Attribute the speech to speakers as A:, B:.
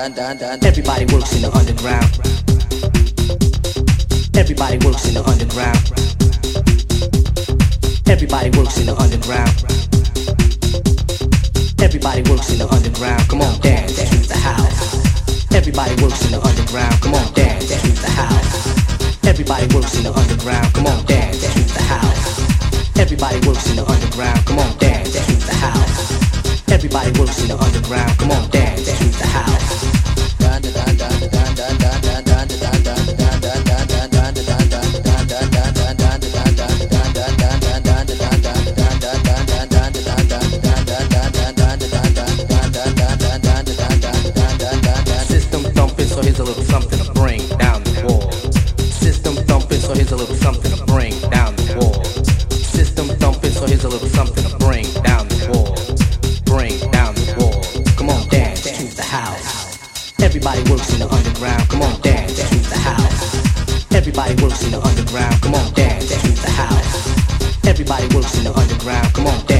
A: Everybody works in the underground. Everybody works in the underground. Everybody works in the underground. Everybody works in the underground. Come on, dance to the house. Everybody works in the underground. Come on, dance to the house. Everybody works in the underground. Come on, dance to the house. Everybody works in the underground. Come on, so here's a little something to bring down the wall. System thumping, so here's a little something to bring down the wall. System thumping, so here's a little something to bring down the wall. Bring down the wall. Come on, dance to the house. Everybody works in the underground. Come on, dance to the house. Everybody works in the underground. Come on, dance to the house. Everybody works in the underground. Come on, dance